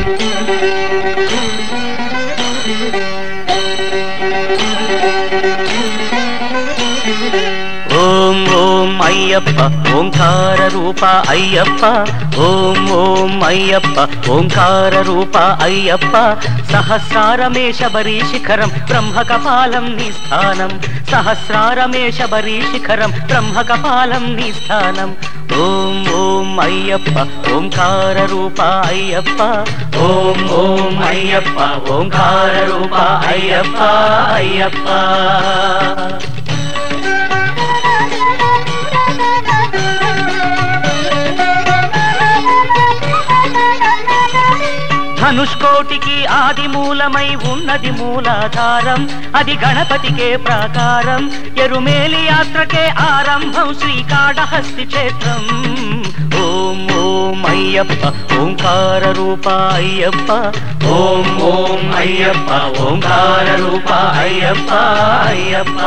Thank you. Ayyappa ఓంకార రూప అయ్యప్ప ఓం ఓం అయ్యప్ప ఓంకార రూప అయ్యప్ప సహస్రారమే శబరీ శిఖరం బ్రహ్మకపాలం నీ స్థానం సహస్రారమే శబరీ శిఖరం బ్రహ్మకపాలం నీ స్థానం. ఓం ఓం అయ్యప్ప ఓంకార రూప అయ్యప్ప ఓం ఓం అయ్యప్ప ఓంకార రూప అయ్యప్ప అయ్యప్ప. ధనుష్కోటికి ఆది మూలమై ఉన్నది మూలాధారం. అది గణపతికే ప్రాకారం. ఎరుమేలి యాత్రకే ఆరంభం శ్రీకాళహస్తి క్షేత్రం. ఓం ఓం అయ్యప్ప ఓంకార రూప అయ్యప్ప. ఓం ఓం అయ్యప్ప ఓంకార రూప అయ్యప్ప అయ్యప్ప.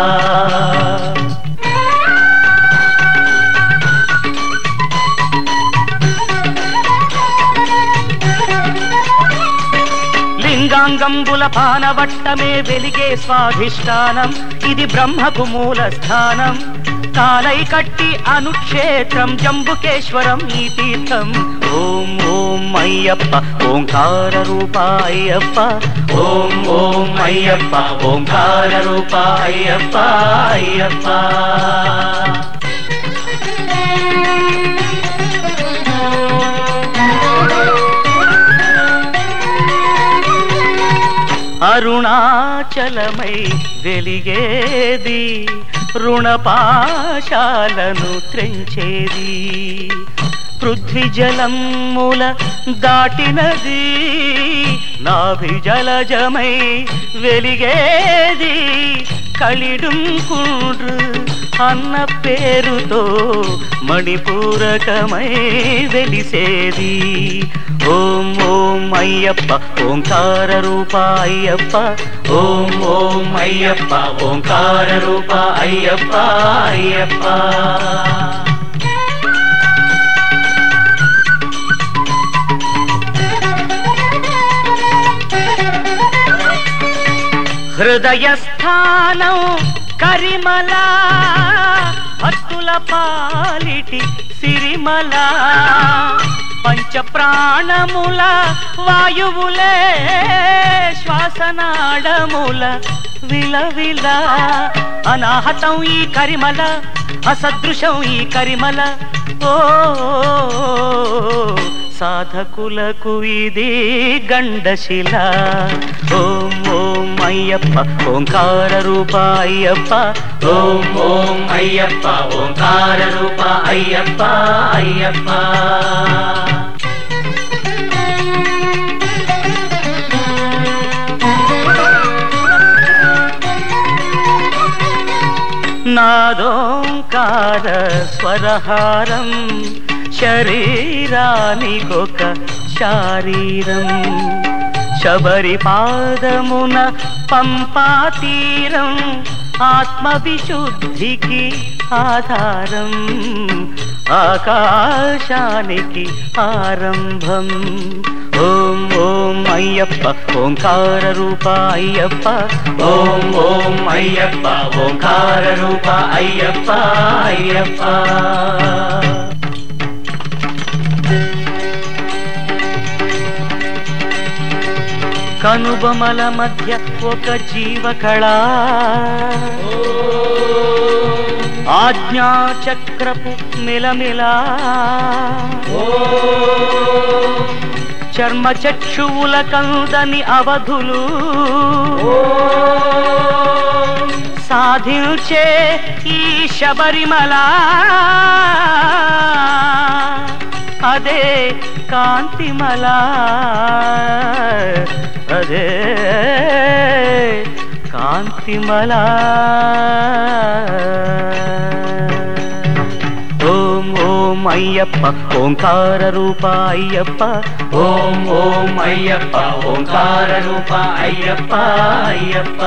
లింగాంగంబుల పానవట్టమే వెలిగే స్వాధిష్టానం. ఇది బ్రహ్మకు మూల స్థానం కాలై కట్టి అనుక్షేత్రం జంబుకేశ్వరం ఈ తీర్థం. ఓం ఓం అయ్యప్ప ఓంకార రూప అయ్యప్ప ఓం ఓం అయ్యప్ప ఓంకార రూప అయ్యప్ప అయ్యప్ప. అరుణాచలమై వెలిగేది రుణపాశాలను త్రెంచేది. పృథ్వీ జలముల దాటినది నాభిజలజమై వెలిగేది కలిడుంకుండ్రు అన్న పేరుతో మణిపూరకమై వెలిసేది. ఓం ఓం అయ్యప్ప ఓంకార రూప అయ్యప్ప ఓం ఓం అయ్యప్ప ఓంకార రూప అయ్యప్ప అయ్యప్ప. హృదయస్థానం కరిమల భక్తుల పాలిటి సిరిమల. పంచ ప్రాణముల వాయువులే శ్వాసనాడముల విలవిల. అనాహతం ఈ కరిమల అసదృశం ఈ కరిమల. ఓ సాధకులకు ఇది గండశిల. ఓం ఓం అయ్యప్ప ఓంకార రూప అయ్యప్ప ఓం ఓం అయ్యప్ప ఓంకార రూప అయ్యప్ప అయ్యప్ప నాదోంకార స్వరహారం శరీరానికొక శారీరం శబరి పాదమున పంపాతీరం ఆత్మవిశుద్ధికి ఆధారం ఆకాశానికి ఆరంభం. ఓం ఓం అయ్యప్ప ఓంకార రూప అయ్యప్ప. ఓం ఓం అయ్యప్ప ఓంకార రూప అయ్యప్ప అయ్యప్ప. కనుబొమల మధ్య ఒక జీవకళ. ఆజ్ఞాచక్రపు మిలమిలా. చర్మచక్షువుల కందని అవధులు. సాధించే ఈ శబరిమలా. అదే కాంతిమల అదే కాంతిమల ఓం ఓం అయ్యప్ప ఓంకార రూప అయ్యప్ప ఓం ఓం అయ్యప్ప ఓంకార రూప అయ్యప్ప అయ్యప్ప